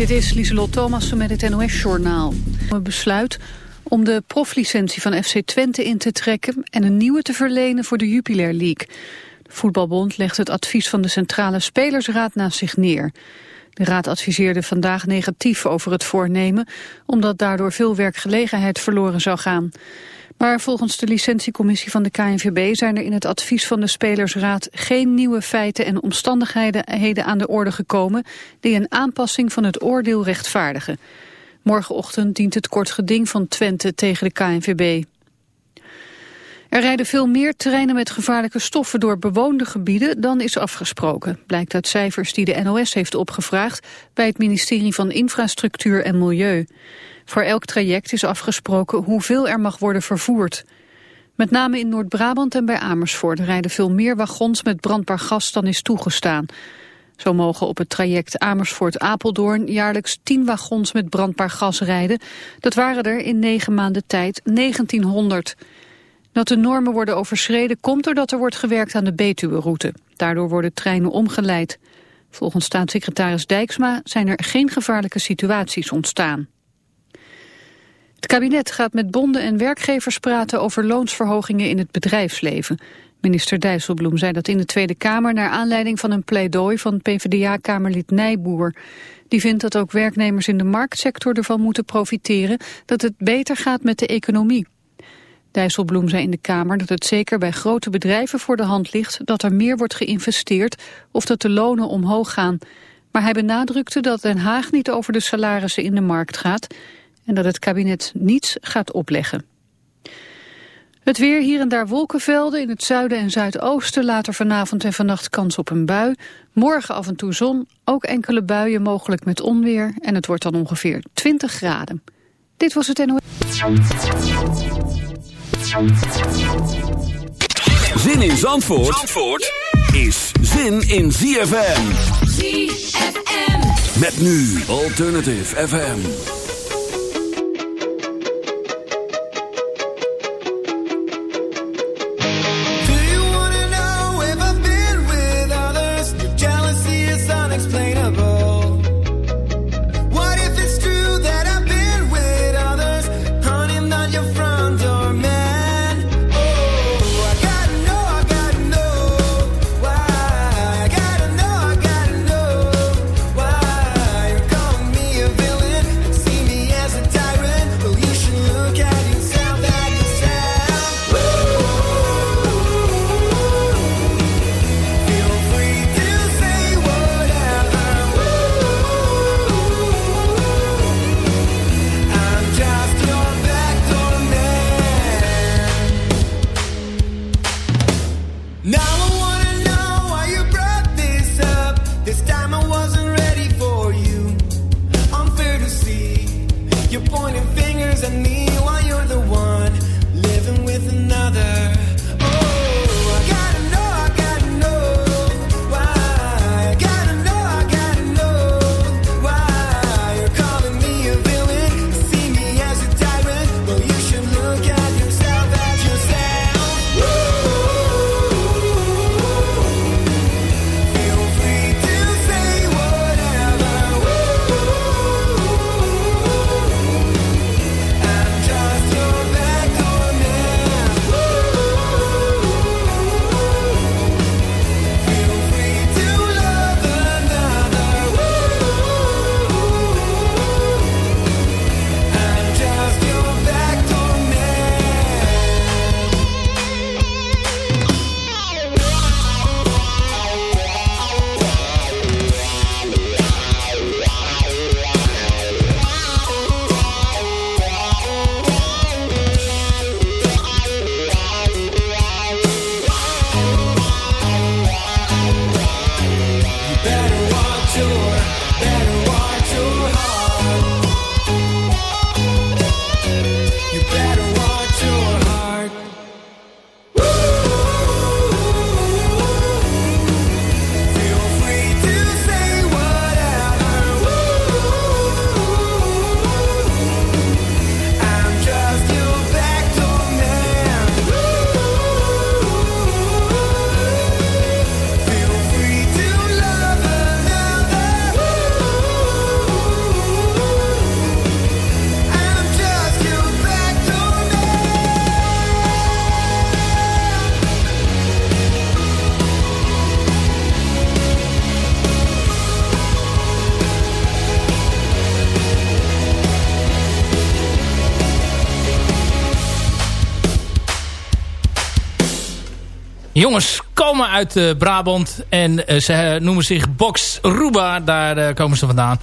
Dit is Lieselot Thomassen met het NOS-journaal. Een besluit om de proflicentie van FC Twente in te trekken... en een nieuwe te verlenen voor de Jupiler League. De voetbalbond legt het advies van de Centrale Spelersraad naast zich neer. De raad adviseerde vandaag negatief over het voornemen... omdat daardoor veel werkgelegenheid verloren zou gaan. Maar volgens de licentiecommissie van de KNVB zijn er in het advies van de Spelersraad geen nieuwe feiten en omstandigheden aan de orde gekomen die een aanpassing van het oordeel rechtvaardigen. Morgenochtend dient het kort geding van Twente tegen de KNVB. Er rijden veel meer treinen met gevaarlijke stoffen door bewoonde gebieden dan is afgesproken, blijkt uit cijfers die de NOS heeft opgevraagd bij het ministerie van Infrastructuur en Milieu. Voor elk traject is afgesproken hoeveel er mag worden vervoerd. Met name in Noord-Brabant en bij Amersfoort rijden veel meer wagons met brandbaar gas dan is toegestaan. Zo mogen op het traject Amersfoort-Apeldoorn jaarlijks 10 wagons met brandbaar gas rijden. Dat waren er in negen maanden tijd 1900. Dat de normen worden overschreden komt doordat er wordt gewerkt aan de Betuwe-route. Daardoor worden treinen omgeleid. Volgens staatssecretaris Dijksma zijn er geen gevaarlijke situaties ontstaan. Het kabinet gaat met bonden en werkgevers praten over loonsverhogingen in het bedrijfsleven. Minister Dijsselbloem zei dat in de Tweede Kamer naar aanleiding van een pleidooi van PvdA-kamerlid Nijboer. Die vindt dat ook werknemers in de marktsector ervan moeten profiteren dat het beter gaat met de economie. Dijsselbloem zei in de Kamer dat het zeker bij grote bedrijven voor de hand ligt dat er meer wordt geïnvesteerd of dat de lonen omhoog gaan. Maar hij benadrukte dat Den Haag niet over de salarissen in de markt gaat en dat het kabinet niets gaat opleggen. Het weer, hier en daar wolkenvelden, in het zuiden en zuidoosten later vanavond en vannacht kans op een bui. Morgen af en toe zon, ook enkele buien mogelijk met onweer en het wordt dan ongeveer 20 graden. Dit was het NOS. Zin in Zandvoort, Zandvoort is zin in ZFM. ZFM. Met nu Alternative FM. Jongens komen uit Brabant en ze noemen zich Box Ruba. Daar komen ze vandaan.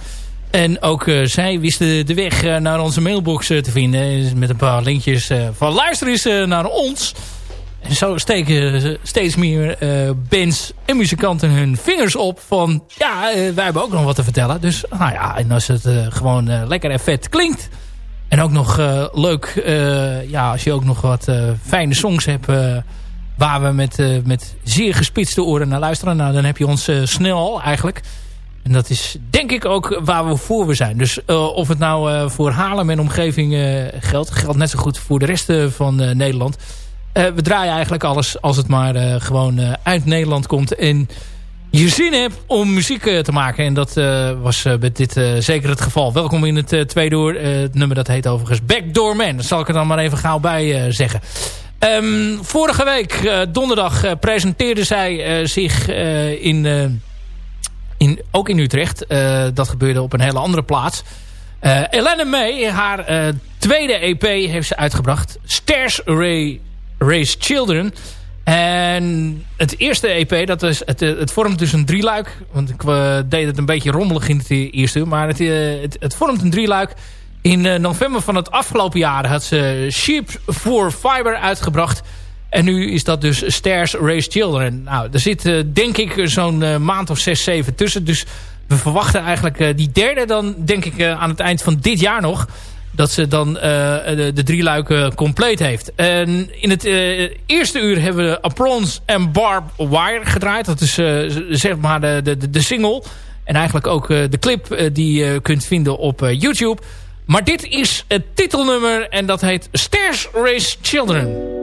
En ook zij wisten de weg naar onze mailbox te vinden. Met een paar linkjes van luister eens naar ons. En zo steken steeds meer bands en muzikanten hun vingers op van... ja, wij hebben ook nog wat te vertellen. Dus nou ja, en als het gewoon lekker en vet klinkt... En ook nog leuk, ja, als je ook nog wat fijne songs hebt... waar we met, met zeer gespitste oren naar luisteren... Nou, dan heb je ons snel eigenlijk. En dat is denk ik ook waar we voor we zijn. Dus of het nou voor Haarlem en omgeving geldt... geldt net zo goed voor de rest van Nederland. we draaien eigenlijk alles als het maar gewoon uit Nederland komt... En je zin hebt om muziek eh, te maken. En dat uh, was uh, met dit uh, zeker het geval. Welkom in het tweede uur. het nummer dat heet overigens Backdoor Man. Dat zal ik er dan maar even gauw bij zeggen. Um, vorige week, donderdag, presenteerde zij zich in, in, ook in Utrecht. dat gebeurde op een hele andere plaats. Elena May, haar tweede EP heeft ze uitgebracht. Stairs Ray, Race Children... En het eerste EP, dat is, het, eh, het vormt dus een drieluik. Want ik uh, deed het een beetje rommelig in het eerste uur. Maar het, uh, het, het, vormt een drieluik. In uh, november van het afgelopen jaar had ze Sheep for Fiber uitgebracht. En nu is dat dus Stairs Race Children. Nou, er zit denk ik zo'n maand of zes, zeven tussen. Dus we verwachten eigenlijk die derde dan denk ik aan het eind van dit jaar nog dat ze dan de, de drie luiken compleet heeft. En in het eerste uur hebben we Aprons en Barb Wire gedraaid. Dat is zeg maar de, de, de single. En eigenlijk ook de clip die je kunt vinden op YouTube. Maar dit is het titelnummer en dat heet Stairs Race Children.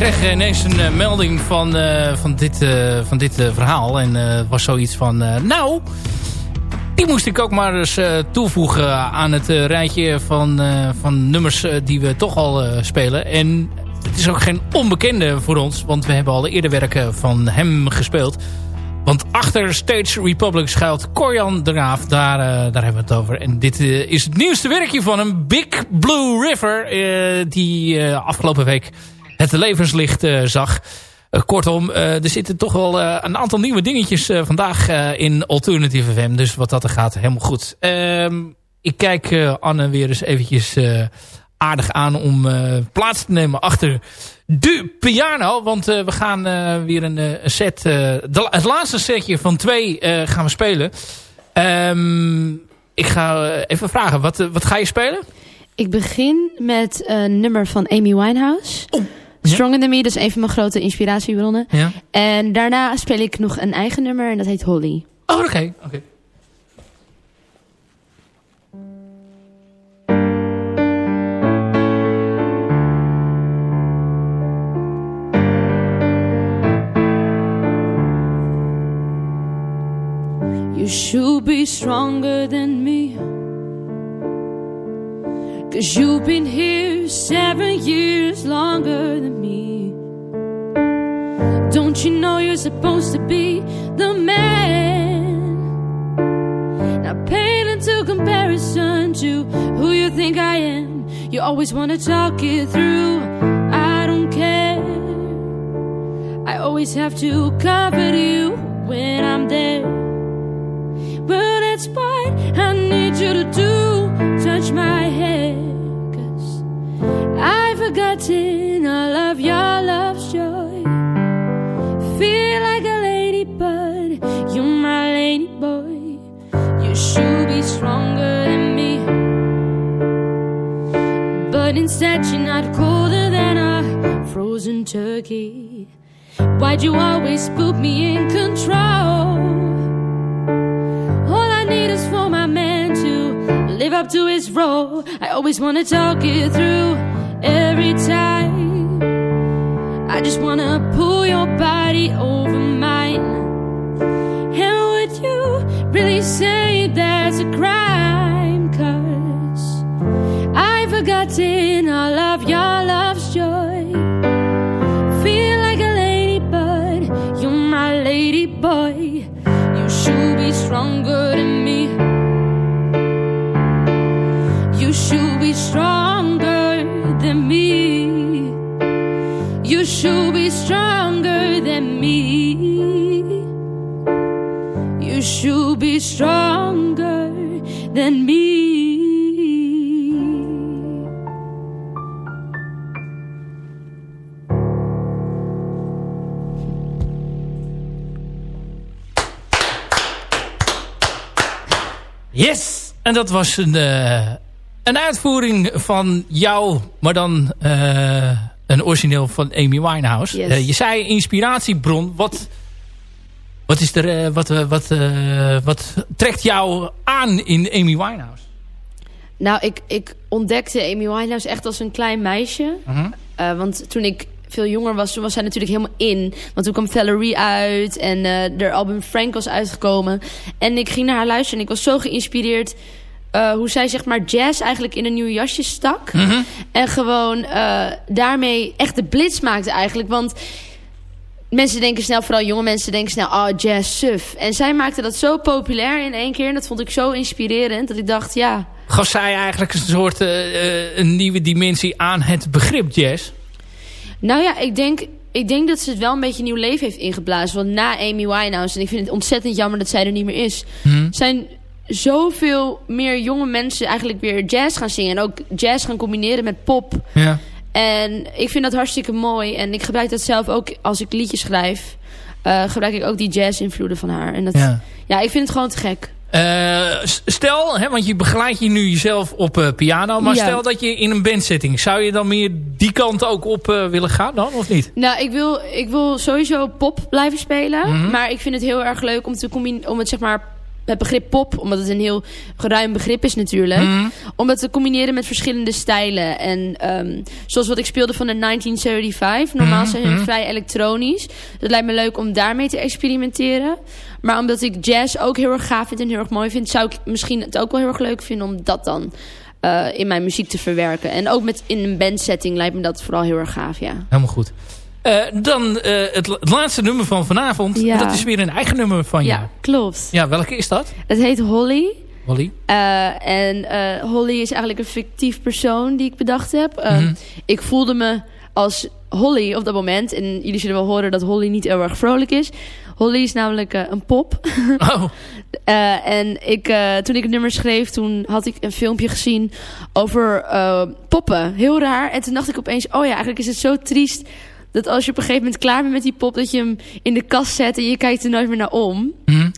Kreeg ineens een melding van, van dit, van dit verhaal. En het was zoiets van... nou, die moest ik ook maar eens toevoegen aan het rijtje van, van nummers die we toch al spelen. En het is ook geen onbekende voor ons. Want we hebben al eerder werken van hem gespeeld. Want achter Stage Republic schuilt Corian de Raaf. Daar, daar hebben we het over. En dit is het nieuwste werkje van hem. Big Blue River. Die afgelopen week het levenslicht zag. kortom, er zitten toch wel een aantal nieuwe dingetjes vandaag in Alternative FM. Dus wat dat er gaat, helemaal goed. Ehm, ik kijk Anne weer eens eventjes aardig aan om plaats te nemen achter de piano. Want uh, we gaan uh, weer een, set... De, het laatste setje van twee gaan we spelen. Um, ik ga even vragen, wat, wat ga je spelen? Ik begin met een nummer van Amy Winehouse. Oh. Stronger Than Me, dat is een van mijn grote inspiratiebronnen. Ja. En daarna speel ik nog een eigen nummer en dat heet Holly. Oh, oké. Okay. Okay. should be stronger than me. Cause you've been here seven years longer than me. Don't you know you're supposed to be the man? Now, pain into comparison to who you think I am. You always want to talk it through. I don't care. I always have to comfort you when I'm there. But that's why I need you to do All of your love's joy. Feel like a lady, but you're my lady boy. You should be stronger than me. But instead, you're not colder than a frozen turkey. Why'd you always put me in control? All I need is for my man to live up to his role. I always want to talk it through every time. I just want to pull your body over mine. And would you really say that's a crime? Cause I've forgotten all of your should be stronger than me. You should be stronger than me. Yes! En dat was een, uh, een uitvoering van jou, maar dan uh, een origineel van Amy Winehouse. Yes. Uh, je zei inspiratiebron. Wat, wat, is er, uh, wat, wat, wat trekt jou aan in Amy Winehouse? Nou, ik, ik ontdekte Amy Winehouse echt als een klein meisje. -huh. want toen ik veel jonger was, toen was zij natuurlijk helemaal in. Want toen kwam Valerie uit en uh, haar album Frank was uitgekomen. En ik ging naar haar luisteren en ik was zo geïnspireerd uh, hoe zij zeg maar jazz eigenlijk in een nieuw jasje stak. Mm -hmm. En gewoon uh, daarmee echt de blitz maakte eigenlijk. Want mensen denken snel, vooral jonge mensen denken snel... oh, jazz, suf. En zij maakte dat zo populair in één keer. En dat vond ik zo inspirerend dat ik dacht, ja... Gaf zij eigenlijk een soort uh, een nieuwe dimensie aan het begrip jazz? Nou ja, ik denk ik denk dat ze het wel een beetje nieuw leven heeft ingeblazen. Want na Amy Winehouse, en ik vind het ontzettend jammer dat zij er niet meer is... Hmm. zijn zoveel meer jonge mensen eigenlijk weer jazz gaan zingen. En ook jazz gaan combineren met pop. Ja. En ik vind dat hartstikke mooi. En ik gebruik dat zelf ook als ik liedjes schrijf. Uh, gebruik ik ook die jazz-invloeden van haar. En dat, ja. ja, ik vind het gewoon te gek. Uh, stel, hè, want je begeleidt je nu jezelf op uh, piano. Maar ja. stel dat je in een bandsetting... zou je dan meer die kant ook op uh, willen gaan dan, of niet? Nou, ik wil, ik wil sowieso pop blijven spelen. Mm -hmm. Maar ik vind het heel erg leuk om, te om het zeg maar het begrip pop, omdat het een heel geruim begrip is natuurlijk. Mhm. Om dat te combineren met verschillende stijlen. En ehm, zoals wat ik speelde van de 1975. Normaal zijn hun Mhm. vrij elektronisch. Het lijkt me leuk om daarmee te experimenteren. Maar omdat ik jazz ook heel erg gaaf vind en heel erg mooi vind... zou ik misschien het ook wel heel erg leuk vinden om dat dan... eh, in mijn muziek te verwerken. En ook met, in een bandsetting lijkt me dat vooral heel erg gaaf, ja. Helemaal goed. Eh, dan eh, het, la- het laatste nummer van vanavond. Ja. Dat is weer een eigen nummer van jou. Ja, klopt. Ja, welke is dat, Het heet Holly. Wally? Eh, en Holly is eigenlijk een fictief persoon die ik bedacht heb. Eh, Mhm. Ik voelde me als Holly op dat moment. En jullie zullen wel horen dat Holly niet heel erg vrolijk is. Holly is namelijk een pop. Oh, en ik, toen ik het nummer schreef, toen had ik een filmpje gezien over poppen. Heel raar. En toen dacht ik opeens, oh ja, eigenlijk is het zo triest... dat als je op een gegeven moment klaar bent met die pop... dat je hem in de kast zet en je kijkt er nooit meer naar om. hm.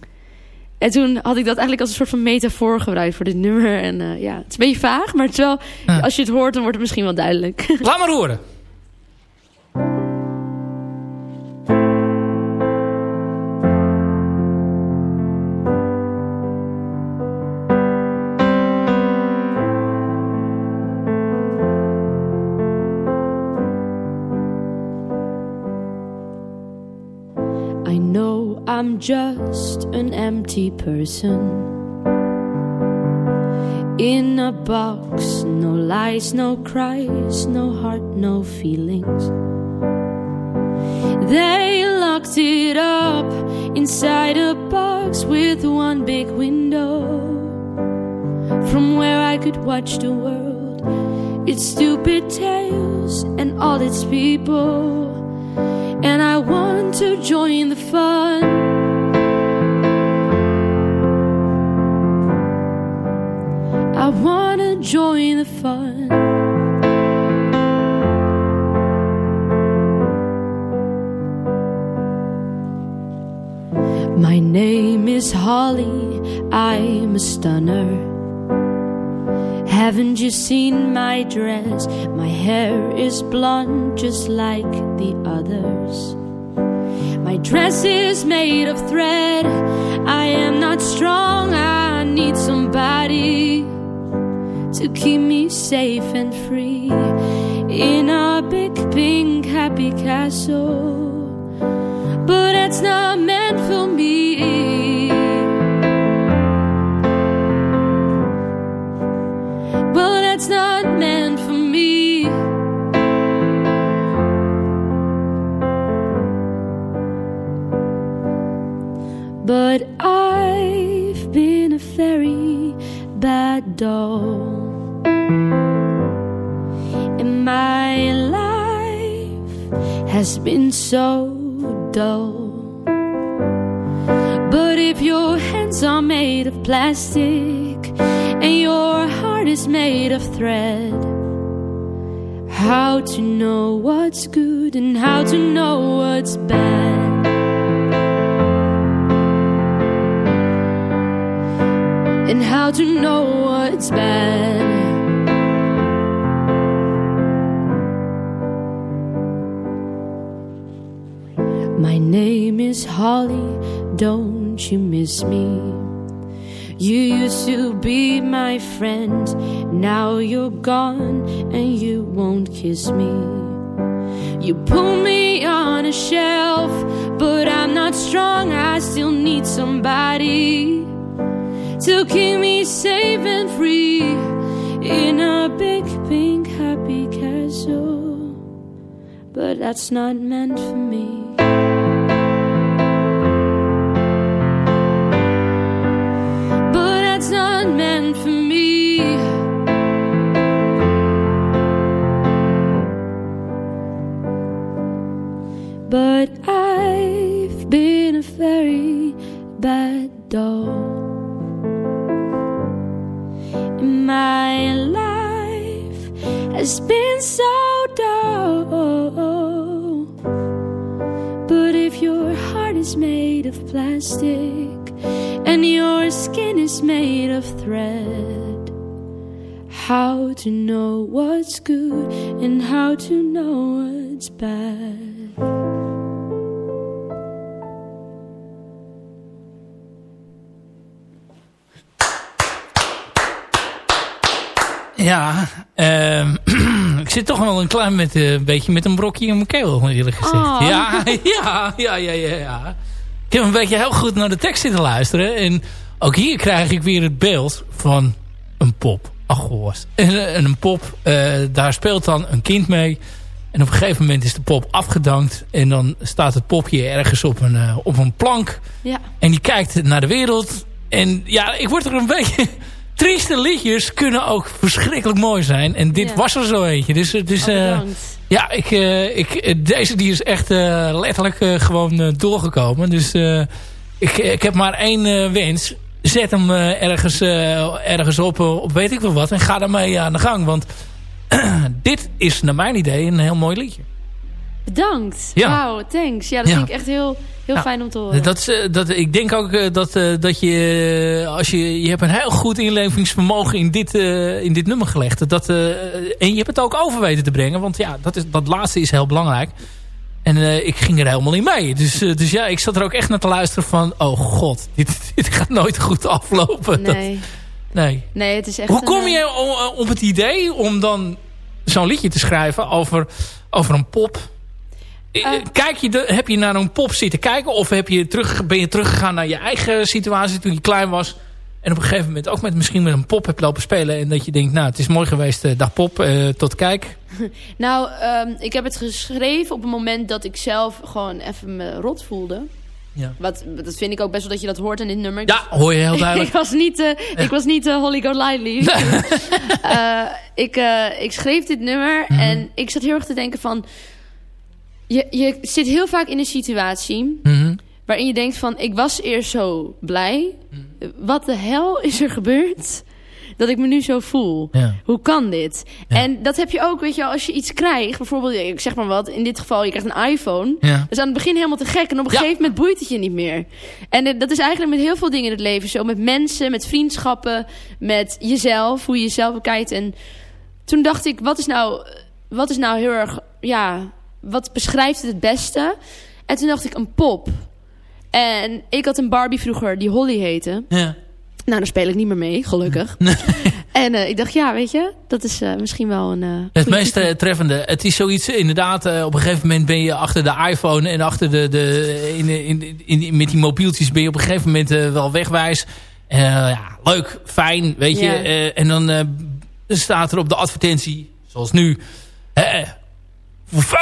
En toen had ik dat eigenlijk als een soort van metafoor gebruikt voor dit nummer. En eh, ja, het is een beetje vaag, maar het is wel, Ja. als je het hoort, dan wordt het misschien wel duidelijk. laat maar horen. Just an empty person. In a box, no lies, no cries, no heart, no feelings. They locked it up inside a box with one big window from where I could watch the world, its stupid tales and all its people and I want to join the fun. The fun. My name is Holly, I'm a stunner. Haven't you seen my dress? My hair is blonde just like the others. My dress is made of thread. I am not strong, I need somebody to keep me safe and free in our big pink happy castle. But it's not meant for me. Well, that's not meant for me. But I've been a very bad doll. Has been so dull. But if your hands are made of plastic and your heart is made of thread, how to know what's good and how to know what's bad? And how to know what's bad? Holly, don't you miss me? You used to be my friend, now you're gone and you won't kiss me. You put me on a shelf, but I'm not strong, I still need somebody to keep me safe and free in a big pink happy castle. But that's not meant for me. For me. But I've been a very bad dog. My life has been so dull. But if your heart is made of plastic and your skin is made of thread. How to know what's good and how to know what's bad. Ja, um, ik zit toch wel een klein met, uh, beetje met een brokje in mijn keel, eerlijk gezegd. Oh. Ja, ja, ja, ja, ja. Ik heb een beetje heel goed naar de tekst zitten luisteren. En ook hier krijg ik weer het beeld van een pop. Ach. En, en een pop, uh, daar speelt dan een kind mee. En op een gegeven moment is de pop afgedankt. En dan staat het popje ergens op een, uh, op een plank. Ja. En die kijkt naar de wereld. En ja, ik word er een beetje... Trieste liedjes kunnen ook verschrikkelijk mooi zijn. En dit Ja. was er zo eentje. Dus, dus eh, bedankt. Ja, ik, eh, ik, deze die is echt eh, letterlijk eh, gewoon doorgekomen. Dus ik, ik heb maar één wens. Zet hem ergens, ergens op, op weet ik wel wat. En ga daarmee aan de gang. Want dit is naar mijn idee een heel mooi liedje. Bedankt. Ja. Wauw, thanks. Ja, dat Ja. vind ik echt heel, heel Ja. fijn om te horen. Dat, is, eh, dat, ik denk ook eh, dat, eh, dat je, als je, je hebt een heel goed inlevingsvermogen in dit, in dit nummer gelegd. Dat, en je hebt het ook over weten te brengen. Want ja, dat, is, dat laatste is heel belangrijk. En ik ging er helemaal in mee. Dus, dus ja, ik zat er ook echt naar te luisteren van... Oh god, dit, dit gaat nooit goed aflopen. Dat- nee. nee. nee, het is echt Hoe kom je op het idee om dan zo'n liedje te schrijven over, over een pop? Eh. Kijk je de, heb je naar een pop zitten kijken? Of heb je terug, ben je teruggegaan naar je eigen situatie toen je klein was? En op een gegeven moment ook met, misschien met een pop hebt lopen spelen. En dat je denkt, nou het is mooi geweest, eh, dag pop, eh, tot kijk. Nou, ehm, ik heb het geschreven op het moment dat ik zelf gewoon even me rot voelde. Ja. Wat, dat vind ik ook best wel dat je dat hoort in dit nummer. Ja, hoor je heel ik duidelijk. was niet, eh, ik was niet eh, Holly Golightly. Eh, ik, eh, ik schreef dit nummer Mhm. en ik zat heel erg te denken van... Je, je zit heel vaak in een situatie Mhm. waarin je denkt van... Ik was eerst zo blij. Mhm. Wat de hel is er gebeurd dat ik me nu zo voel? Ja. Hoe kan dit? Ja. En dat heb je ook, weet je, wel, als je iets krijgt. Bijvoorbeeld, ik zeg maar wat, in dit geval, je krijgt een iPhone. Ja. Dat is aan het begin helemaal te gek. En op een gegeven moment boeit het je niet meer. En eh, dat is eigenlijk met heel veel dingen in het leven zo. Met mensen, met vriendschappen, met jezelf. Hoe je jezelf bekijkt. En toen dacht ik, wat is nou, wat is nou heel erg... Ja, wat beschrijft het het beste? En toen dacht ik, een pop. En ik had een Barbie vroeger, die Holly heette. Ja. Nou, daar speel ik niet meer mee, gelukkig. En eh, ik dacht, ja, weet je, dat is eh, misschien wel een... eh, Het meest treffende. Het is zoiets, inderdaad, op een gegeven moment ben je achter de iPhone en achter de, de in, in, in, met die mobieltjes ben je op een gegeven moment wel wegwijs. Ja, leuk, fijn, weet je. Ja. En dan staat er op de advertentie, zoals nu, voor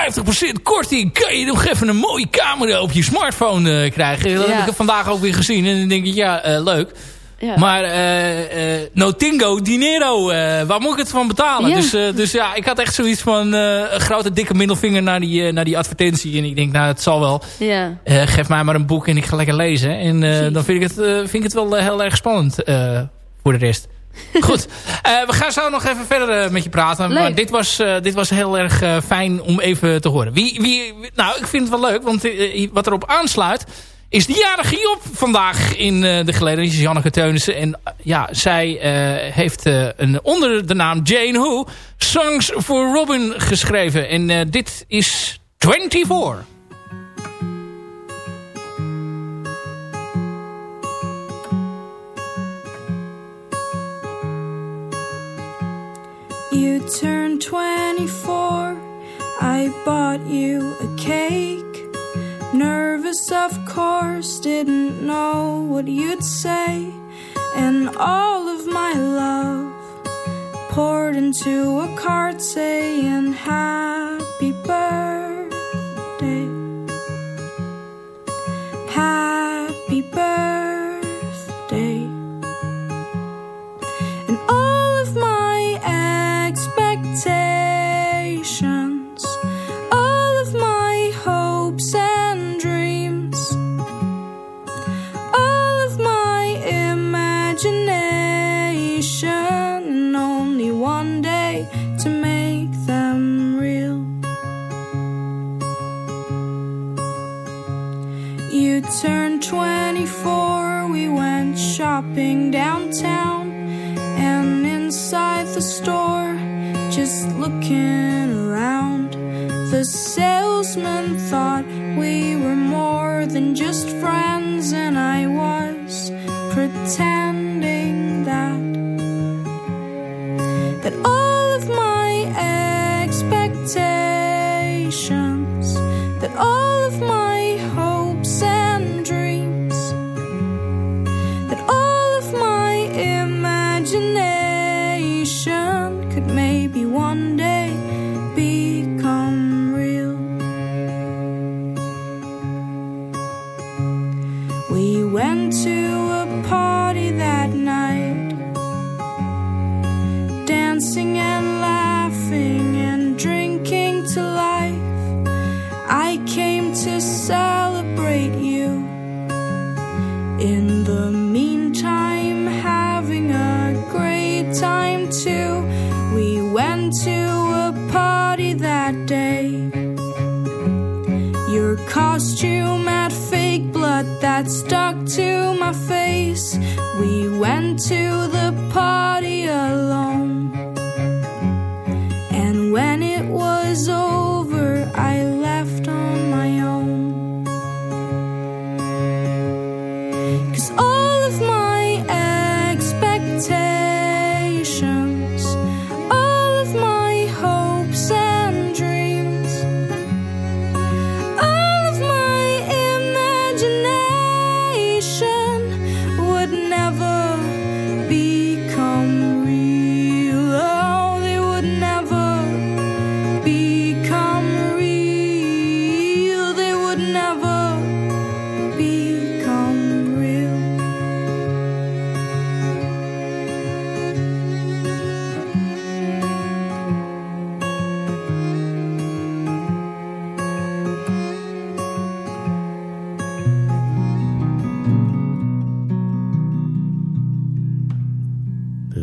50% korting kan je nog even een mooie camera op je smartphone eh, krijgen. Dat Ja. heb ik vandaag ook weer gezien en dan denk ik, ja, eh, leuk. Ja. Maar eh, eh, no tingo, dinero, waar moet ik het van betalen? Ja. Dus, dus ja, ik had echt zoiets van een grote dikke middelvinger naar die, naar die advertentie. En ik denk, nou, het zal wel. ja. Geef mij maar een boek en ik ga lekker lezen. En dan vind ik het, vind ik het wel heel erg spannend voor de rest. Goed, Eh, we gaan zo nog even verder eh, met je praten. Leuk. Maar dit was, eh, dit was heel erg fijn om even te horen. Wie, wie, nou, ik vind het wel leuk, want wat erop aansluit... is de jarige Job vandaag in de geleden. Dat is Janneke Teunissen. En ja, zij heeft een, onder de naam Jane Who... Songs for Robin geschreven. En dit is 24. You turned 24. I bought you a cake. Nervous, of course, didn't know what you'd say. And all of my love poured into a card saying, Happy birthday. Happy birthday. Turned 24, we went shopping downtown and inside the store, just looking around. The salesman thought we were more than just friends, and I was pretending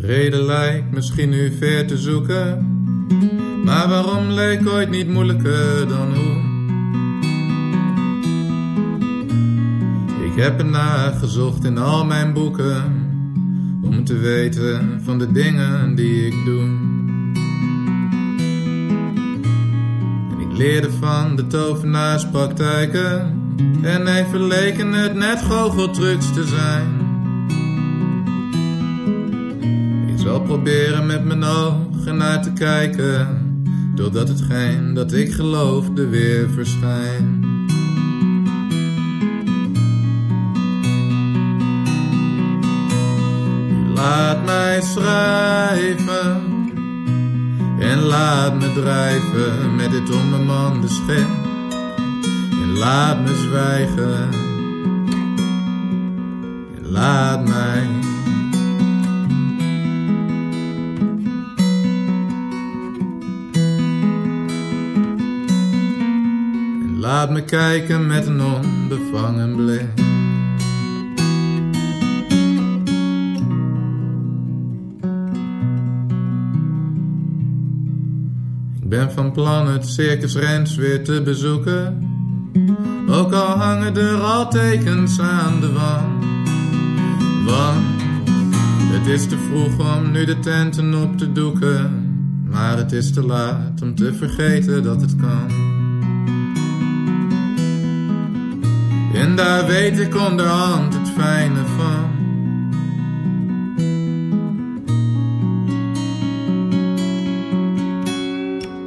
reden lijkt misschien nu ver te zoeken. Maar waarom leek ooit niet moeilijker dan hoe? Ik heb ernaar gezocht in al mijn boeken. Om te weten van de dingen die ik doe. En ik leerde van de tovenaarspraktijken. En even leken het net goocheltrucs te zijn. Proberen met mijn ogen naar te kijken, totdat hetgeen dat ik geloofde weer verschijnt. Laat mij schrijven en laat me drijven met dit onbemande schip. En laat me zwijgen en laat mij laat me kijken met een onbevangen blik. Ik ben van plan het Circus Rens weer te bezoeken. Ook al hangen er al tekens aan de wand. Want het is te vroeg om nu de tenten op te doeken. Maar het is te laat om te vergeten dat het kan. En daar weet ik onderhand het fijne van.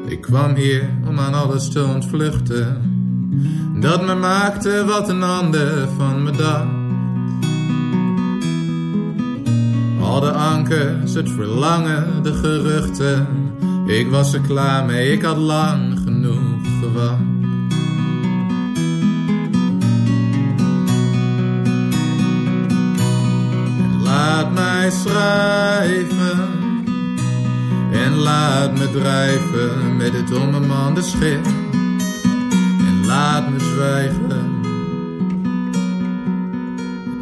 Ik kwam hier om aan alles te ontvluchten. Dat me maakte wat een ander van me dacht. Al de ankers, het verlangen, de geruchten. Ik was er klaar mee, ik had lang genoeg gewacht. Schrijven en laat me drijven met dit onbemande schip. En laat me zwijgen,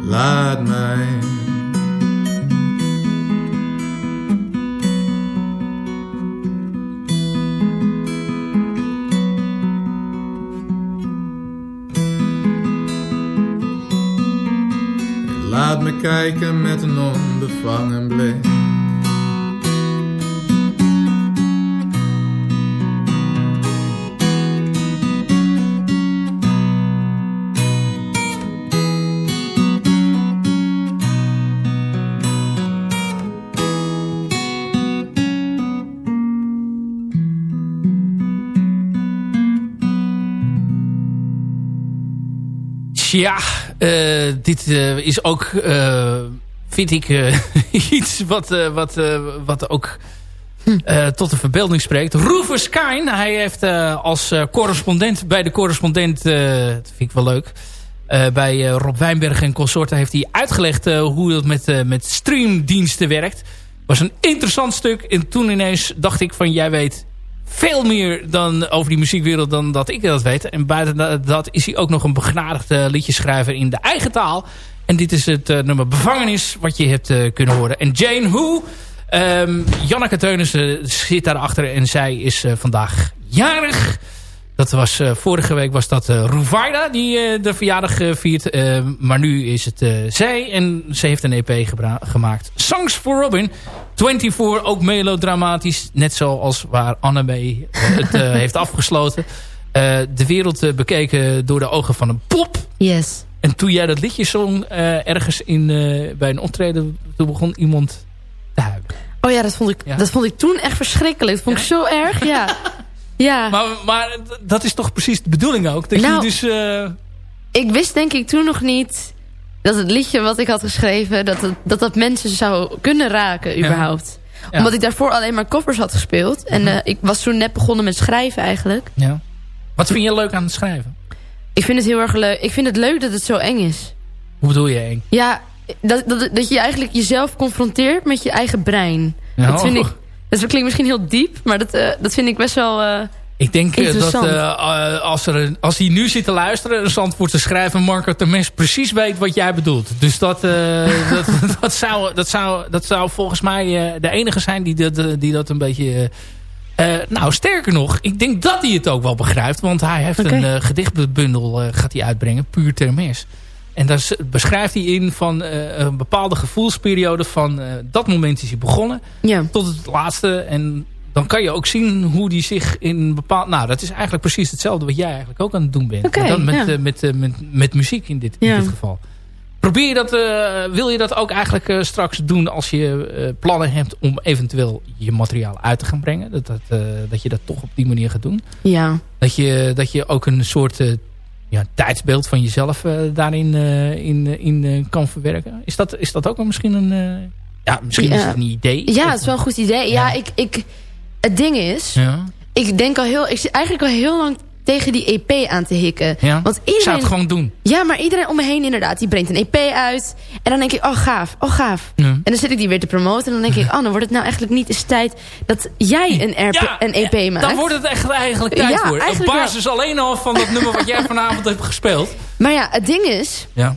laat mij. laat me kijken met een onbevangen blik. Ja, dit uh, is ook, uh, vind ik, iets wat, wat, wat ook tot de verbeelding spreekt. Rufus Kain, hij heeft als correspondent bij de correspondent, dat vind ik wel leuk... bij Rob Wijnberg en consorten heeft hij uitgelegd hoe het met, met streamdiensten werkt. was een interessant stuk. En toen ineens dacht ik van, jij weet veel meer dan over die muziekwereld dan dat ik dat weet. En buiten dat is hij ook nog een begenadigde liedjeschrijver in de eigen taal. En dit is het uh, nummer Bevangenis wat je hebt uh, kunnen horen. En Jane Who, um, Janneke Teunissen zit daarachter en zij is uh, vandaag jarig. Dat was, vorige week was dat uh, Ruvaida die de verjaardag viert. maar nu is het zij en ze heeft een EP gemaakt. Songs for Robin. 24 ook melodramatisch. Net zoals waar Anne mee het heeft afgesloten. De wereld bekeken door de ogen van een pop. Yes. En toen jij dat liedje zong ergens in, bij een optreden... toen begon iemand te huilen. Oh ja, dat vond ik, ja? dat vond ik toen echt verschrikkelijk. Dat vond ik zo erg, ja. ja. Maar, maar dat is toch precies de bedoeling ook? Dat nou, je dus... Ik wist denk ik toen nog niet dat het liedje wat ik had geschreven... dat het, dat, dat mensen zou kunnen raken überhaupt. Ja. Omdat ik daarvoor alleen maar covers had gespeeld. En uh, ik was toen net begonnen met schrijven eigenlijk. Ja. Wat vind je leuk aan het schrijven? Ik vind het heel erg leuk. Ik vind het leuk dat het zo eng is. Hoe bedoel je eng? Ja, dat, dat, dat je eigenlijk jezelf confronteert met je eigen brein. Ja, dat vind ik... Dat klinkt misschien heel diep, maar dat, uh, dat vind ik best wel... Uh, ik denk dat uh, als, er, als hij nu zit te luisteren... een Zandvoort te schrijven... Marco Temes precies weet wat jij bedoelt. Dus dat, dat, dat, zou, dat, zou, dat zou volgens mij de enige zijn... die dat, die dat een beetje... nou, sterker nog, ik denk dat hij het ook wel begrijpt. Want hij heeft okay. een gedichtbundel gaat hij uitbrengen. Puur Temes. En daar beschrijft hij in van een bepaalde gevoelsperiode... van dat moment is hij begonnen... Ja. tot het laatste... en dan kan je ook zien hoe die zich in bepaald... Nou, dat is eigenlijk precies hetzelfde wat jij eigenlijk ook aan het doen bent. Okay, dan met, ja. uh, met, met, met muziek in dit, ja. in dit geval. Probeer je dat, wil je dat ook eigenlijk straks doen als je plannen hebt om eventueel je materiaal uit te gaan brengen? Dat, dat, dat je dat toch op die manier gaat doen? Ja. Dat je, dat je ook een soort ja, tijdsbeeld van jezelf daarin in, in kan verwerken? Is dat, is dat ook wel misschien een... ja, misschien is het een idee? Ja, het is wel een goed idee. Ja, ja ik... ik het ding is, ja. ik denk al heel, ik zit eigenlijk al heel lang tegen die EP aan te hikken. Ja. Want iedereen, ik zou het gewoon doen. Ja, maar iedereen om me heen inderdaad, die brengt een EP uit. En dan denk ik, oh gaaf, oh gaaf. Ja. En dan zit ik die weer te promoten. En dan denk ik, oh, dan wordt het nou eigenlijk niet eens tijd dat jij een, RP, ja, een EP maakt. Dan wordt het echt eigenlijk tijd Ja, voor. Op eigenlijk basis alleen al van dat nummer wat jij vanavond hebt gespeeld. Maar ja, het ding is, Ja.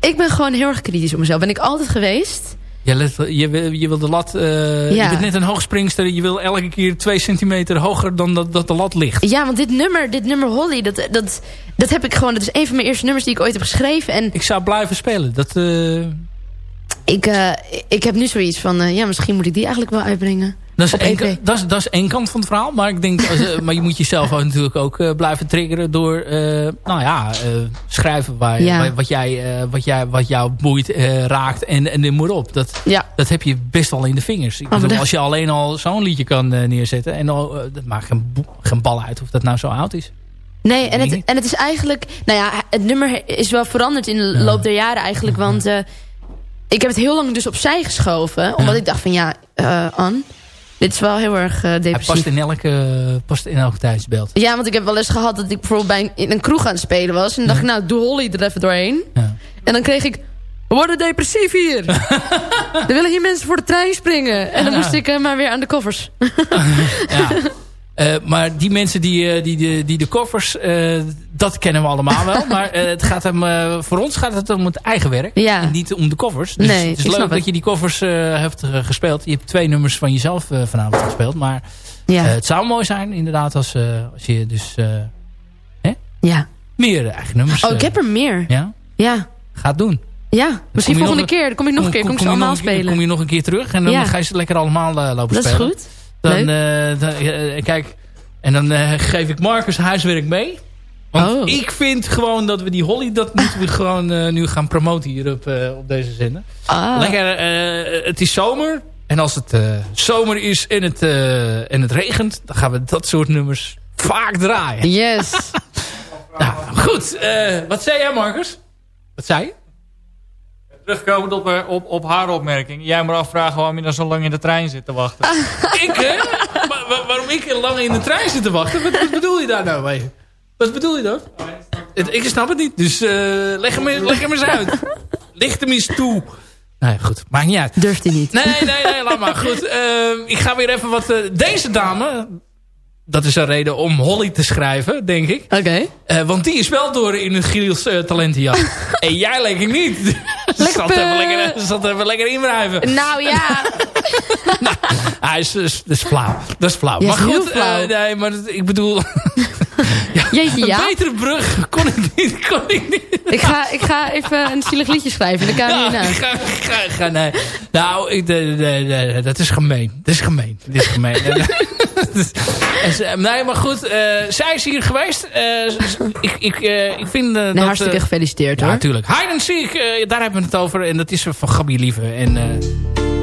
ik ben gewoon heel erg kritisch op mezelf. Ben ik altijd geweest. Je, let, je, wil, je wil de lat... eh, Ja. Je bent net een hoogspringster. Je wil elke keer twee centimeter hoger dan dat, dat de lat ligt. Ja, want dit nummer, dit nummer Holly, dat, dat, dat heb ik gewoon... Dat is een van mijn eerste nummers die ik ooit heb geschreven. En Ik zou blijven spelen. Dat, eh, ik, eh, ik heb nu zoiets van... ja, misschien moet ik die eigenlijk wel uitbrengen. Dat, is één, dat, is, dat is één kant van het verhaal. Maar ik denk, als, eh, maar je moet jezelf natuurlijk ook eh, blijven triggeren door, eh, nou ja, schrijven waar, Ja. waar- wat, jij, wat, jij, wat jou boeit, raakt en, en noem maar op. Dat, Ja, dat heb je best wel in de vingers. Ik maar bedoel, dat- als je alleen al zo'n liedje kan neerzetten, en al, dat maakt geen, geen bal uit of dat nou zo oud is. Nee, en het, en het is eigenlijk... Nou ja, het nummer is wel veranderd in de loop der jaren eigenlijk. Want ik heb het heel lang dus opzij geschoven. Omdat Ja. ik dacht van ja, Anne, dit is wel heel erg eh, Hij depressief. past in elke, past in elk tijdsbeeld. Ja, want ik heb wel eens gehad dat ik bijvoorbeeld bij een, in een kroeg aan het spelen was. En dan dacht ik, nou, doe Holly er even doorheen. Ja. En dan kreeg ik... We worden depressief hier. er willen hier mensen voor de trein springen. En dan moest ik eh, maar weer aan de koffers. Ja. Eh, maar die mensen die, eh, die, die, die de koffers, eh, dat kennen we allemaal wel. Maar het gaat hem, voor ons gaat het om het eigen werk. Ja. En niet om de koffers. Dus Nee, het is leuk dat het. je die koffers hebt gespeeld. Je hebt twee nummers van jezelf vanavond gespeeld. Maar Ja, het zou mooi zijn inderdaad als, als je dus eh, ja. meer eigen nummers Oh, ik heb er meer. ja, Ja, gaat doen. ja. Misschien je volgende nog- keer. Dan kom ik nog een keer. Kom ik ze je allemaal nog spelen. Kom je nog een keer terug en dan Ja. ga je ze lekker allemaal lopen Dat is spelen. goed. Dan, eh, dan, eh, kijk, en dan eh, geef ik Marcus huiswerk mee. Want Oh. ik vind gewoon dat we die Holly, dat moeten we gewoon nu gaan promoten hier op, op deze zender. Ah. Lekker, het is zomer. En als het zomer is en het, en het regent, dan gaan we dat soort nummers vaak draaien. Yes. Nou, goed. wat zei jij, Marcus? Wat zei je? Terugkomend op, op, op haar opmerking. Jij moet afvragen waarom je dan zo lang in de trein zit te wachten. ik, hè? waarom ik lang in de trein zit te wachten? Wat, bedoel je daar nou mee? Wat bedoel je dan? ik snap het niet, dus uh, leg, hem, leg hem eens uit. Licht hem eens toe. Nee, goed. Maakt niet uit. Durft hij niet. Nee, nee, nee, laat maar. Goed. Uh, ik ga weer even wat... Uh, deze dame... Dat is een reden om Holly te schrijven, denk ik. Oké. Okay. Uh, want die is wel door in het Giels talentenjacht. en jij leek ik niet. Lekker zat, even lekker, zat even lekker inwrijven. Nou ja. nou, hij is, is, is flauw. Dat is flauw. maar goed, flauw. nee, maar ik bedoel... ja, Jeetje, ja. Een betere brug kon ik niet. Kon ik, niet. ik, ga, ik ga even een zielig liedje schrijven. Dan kan ja, ga, ga, ga, nee. Nou, ik, de, de, de, dat is gemeen. Dat is gemeen. Dat is gemeen. nee, maar goed. Uh, zij is hier geweest. Uh, ik, ik, uh, ik vind nee, dat... Hartstikke gefeliciteerd ja, hoor. natuurlijk. Hide and Seek, daar hebben we het over. En dat is van Gabi Lieve. En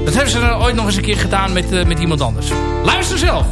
dat hebben ze ooit nog eens een keer gedaan met, met iemand anders. Luister zelf.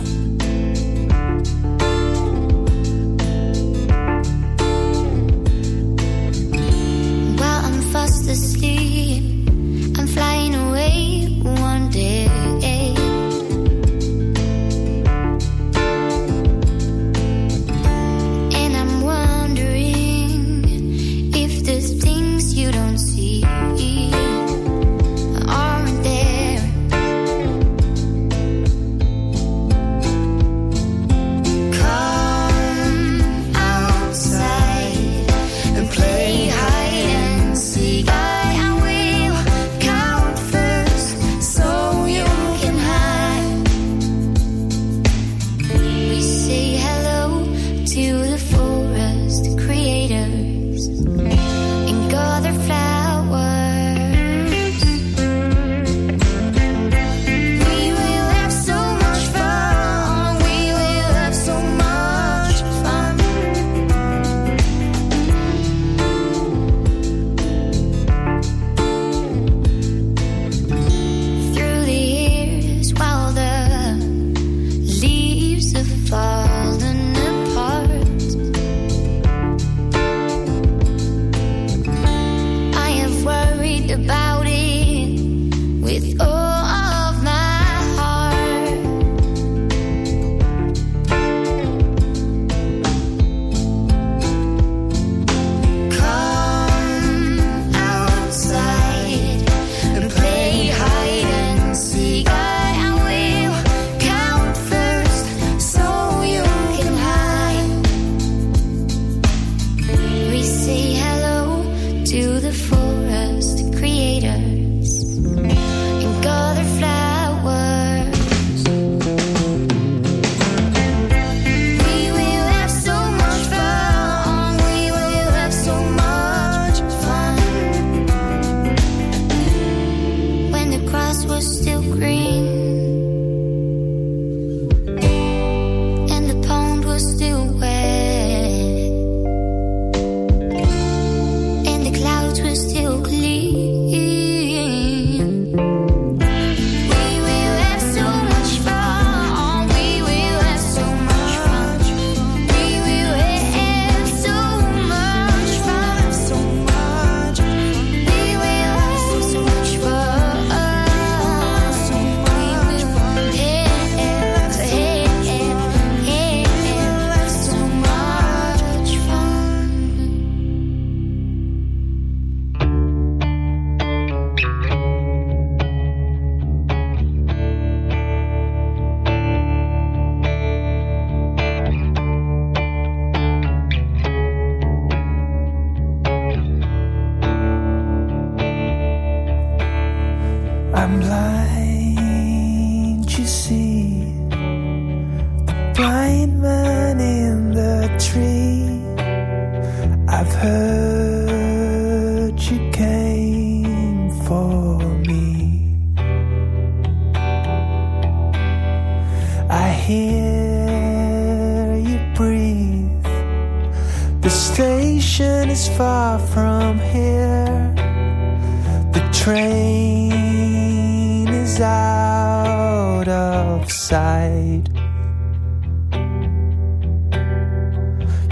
outside. side.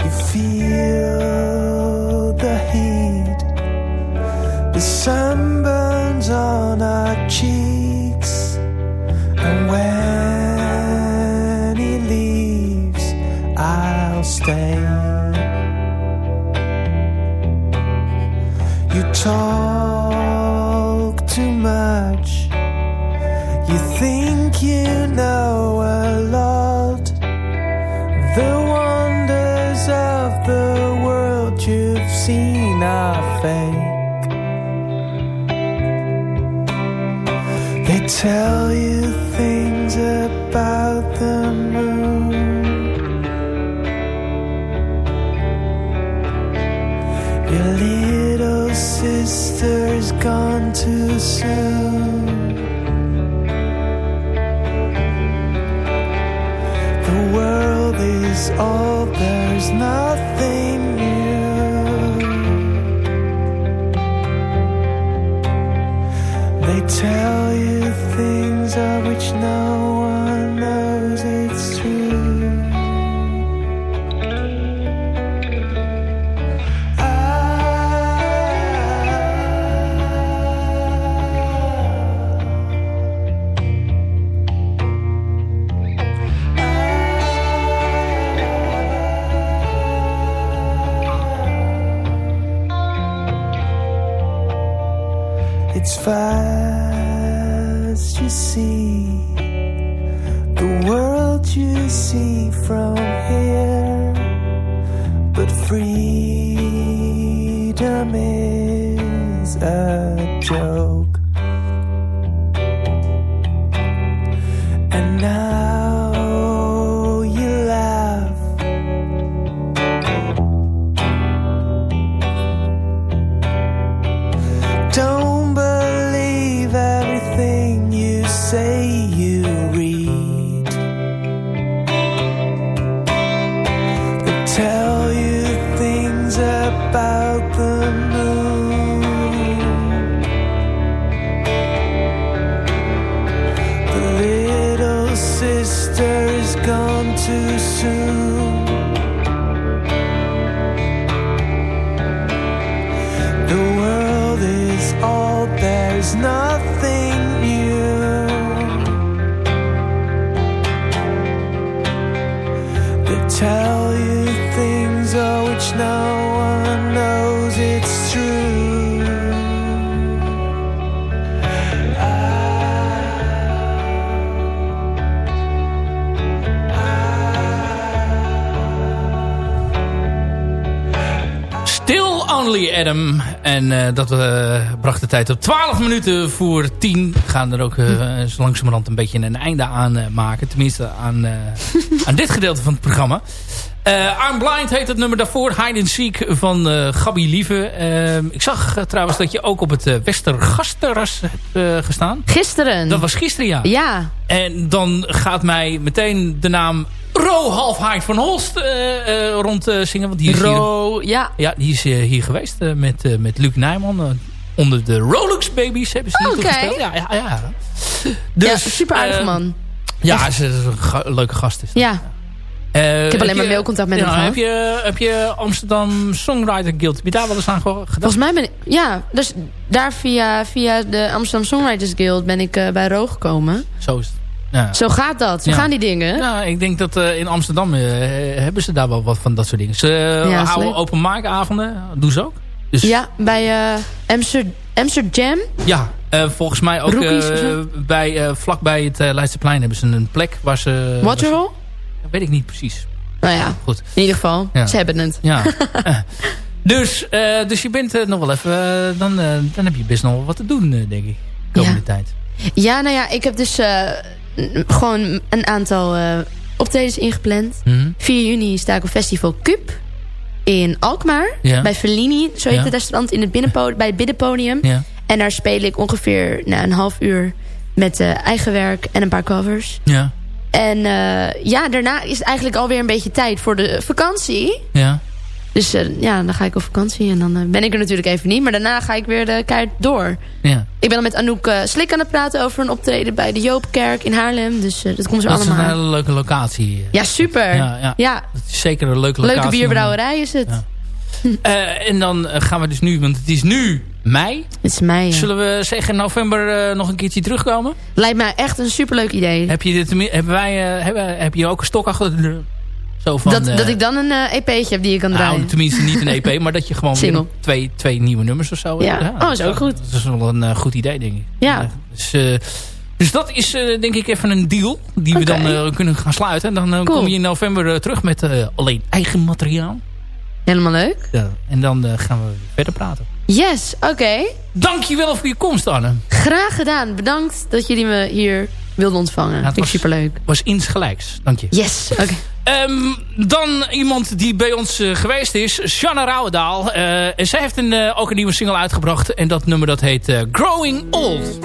You feel the heat, the sun burns on our cheeks, and when he leaves, I'll stay. You talk. tell dat eh, bracht de tijd op 12 minuten voor 10. We gaan er ook eh, zo langzamerhand een beetje een einde aan eh, maken. Tenminste aan, aan dit gedeelte van het programma. Eh I'm Blind heet het nummer daarvoor. Hide and Seek van eh Gabi Lieve. Eh, ik zag trouwens dat je ook op het uh, Westergasterras hebt gestaan. Gisteren. Dat was gisteren, ja. Ja. En dan gaat mij meteen de naam Ro Halfheid van Holst eh, eh, rond eh, zingen. Want die is hier, Ro, ja. ja, die is hier geweest met, met Luc Nijman. onder de Rolex Babies hebben ze hier toegespeeld. Ja, ja, ja. ja, Dus, super aardig eh, man. Ja, ze is een ga- leuke gast. Is dat. Ja. Eh, Ik heb alleen maar mailcontact met hem ja, gehad. Heb je, heb je Amsterdam Songwriter Guild, heb je daar wel eens aan ge- gedacht? Volgens mij ben ik... Ja, dus daar via, via de Amsterdam Songwriters Guild ben ik bij Ro gekomen. Zo is het. Ja. Zo gaat dat. Zo Ja. gaan die dingen. Ja, ik denk dat eh, in Amsterdam eh, hebben ze daar wel wat van dat soort dingen. Ze eh, Ja, houden open mic avonden. Doen ze ook? Dus, Ja, bij eh Amster, Amsterdam. Ja, volgens mij ook bij, vlakbij het Leidseplein hebben ze een plek waar ze... Waterhole? ze- weet ik niet precies. Nou ja, Goed. in ieder geval. Ze hebben het. Ja. Dus, dus je bent nog wel even... dan, dan heb je best nog wel wat te doen, denk ik. De komende tijd. Ja, nou ja, ik heb dus eh, gewoon een aantal eh, optredens ingepland. Mhm. 4 juni sta ik op Festival Cup in Alkmaar. Ja. Bij Fellini, zo heet Ja. het restaurant, in het bij het binnenpodium. Ja. En daar speel ik ongeveer nou, een half uur met eh, eigen werk en een paar covers. Ja. En ja, daarna is het eigenlijk alweer een beetje tijd voor de vakantie. Ja. Dus eh, ja, dan ga ik op vakantie en dan eh, ben ik er natuurlijk even niet. Maar daarna ga ik weer de keihard door. Ja. Ik ben dan met Anouk eh, Slik aan het praten over een optreden bij de Joopkerk in Haarlem. Dus dat komt zo Dat is een allemaal hele leuke locatie. Ja, super. Ja, ja. Ja, Dat is zeker een leuke locatie. leuke bierbrouwerij is het. En dan gaan we dus nu, want het is nu mei. Het is ja. Zullen we zeggen november nog een keertje terugkomen? Lijkt mij echt een superleuk idee. Heb je, dit, hebben wij, hebben, heb je ook een stok achter de deur? Zo van, dat, eh, dat ik dan een eh, EP'tje heb die je kan draaien. Nou, tenminste niet een EP, maar dat je gewoon weer twee, twee nieuwe nummers of zo Ja. hebt. Oh, is ook goed. Dat is wel een eh, goed idee, denk ik. Ja. Eh, Dus, eh, dus dat is eh, denk ik even een deal die we dan eh, kunnen gaan sluiten. En dan eh, Cool. kom je in november eh, terug met eh, alleen eigen materiaal. Helemaal leuk. Ja, en dan eh, gaan we verder praten. Yes, oké. Dankjewel voor je komst, Anne. Graag gedaan. Bedankt dat jullie me hier wilden ontvangen. het Vind ik was- superleuk. Was insgelijks. Dank je. Yes, oké. Ehm, dan iemand die bij ons eh, geweest is, Shanna Rauwendaal. Eh, zij heeft een, eh, ook een nieuwe single uitgebracht. En dat nummer dat heet Growing Old.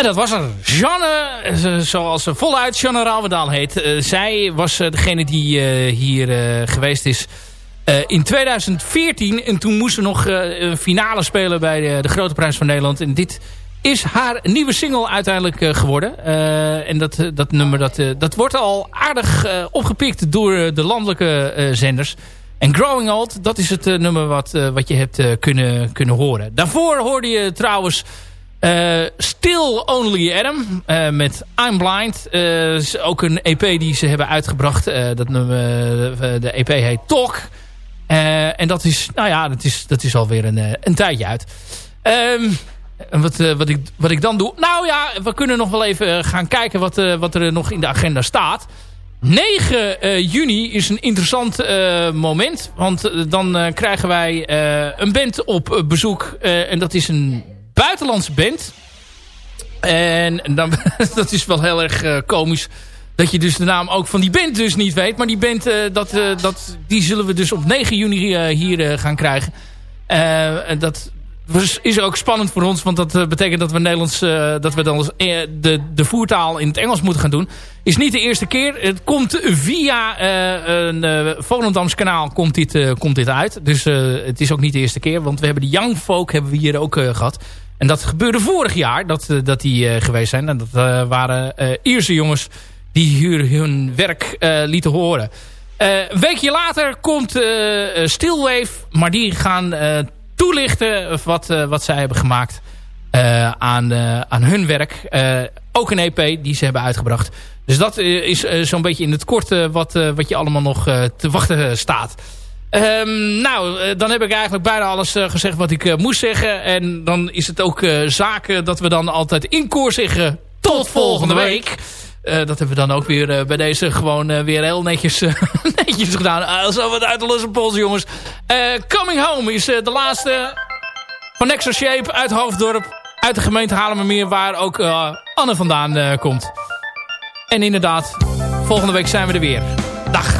En dat was er. Janne, eh, zoals ze voluit Janne Rauwendaal heet. Eh, zij was eh, degene die hier geweest is in 2014. En toen moest ze nog een finale spelen bij de, de Grote Prijs van Nederland. En dit is haar nieuwe single uiteindelijk geworden. En dat, dat nummer dat, dat wordt al aardig opgepikt door de landelijke zenders. En Growing Old, dat is het nummer wat, wat je hebt kunnen, kunnen horen. Daarvoor hoorde je trouwens... Eh, Still Only Adam eh, met I'm Blind. Eh, is ook een EP die ze hebben uitgebracht. Dat de EP heet Talk. En dat is, nou ja, dat is, dat is alweer een, een tijdje uit. Ehm, en wat, wat, ik, wat ik dan doe... Nou ja, we kunnen nog wel even gaan kijken wat, wat er nog in de agenda staat. 9 eh, juni is een interessant moment. Want dan krijgen wij een band op bezoek. en dat is een buitenlandse band. En dan, dat is wel heel erg eh, komisch. Dat je dus de naam ook van die band dus niet weet. Maar die band, eh, dat, eh, dat, die zullen we dus op 9 juni hier gaan krijgen. En dat is ook spannend voor ons. Want dat betekent dat we, Nederlands, dat we dan de, de voertaal in het Engels moeten gaan doen. Is niet de eerste keer. Het komt via een Volendams kanaal komt dit, komt dit uit. Dus het is ook niet de eerste keer. Want we hebben de Young Folk hebben we hier ook eh, gehad. En dat gebeurde vorig jaar dat, eh, dat die eh, geweest zijn. En dat eh, waren Ierse jongens die hun werk lieten horen. Een weekje later komt Stillwave. Maar die gaan toelichten wat, wat zij hebben gemaakt aan, aan hun werk. Ook een EP die ze hebben uitgebracht. Dus dat is zo'n beetje in het kort wat, wat je allemaal nog te wachten staat. Ehm, nou, eh, dan heb ik eigenlijk bijna alles eh, gezegd wat ik eh, moest zeggen. En dan is het ook zaken dat we dan altijd in koor zeggen... Tot volgende week. Dat hebben we dan ook weer bij deze gewoon weer heel netjes, netjes gedaan. Zo wat uit de losse pols, jongens. Coming Home is de laatste van Nexo Shape uit Hoofddorp. Uit de gemeente Haarlemmermeer, waar ook Anne vandaan komt. En inderdaad, volgende week zijn we er weer. Dag.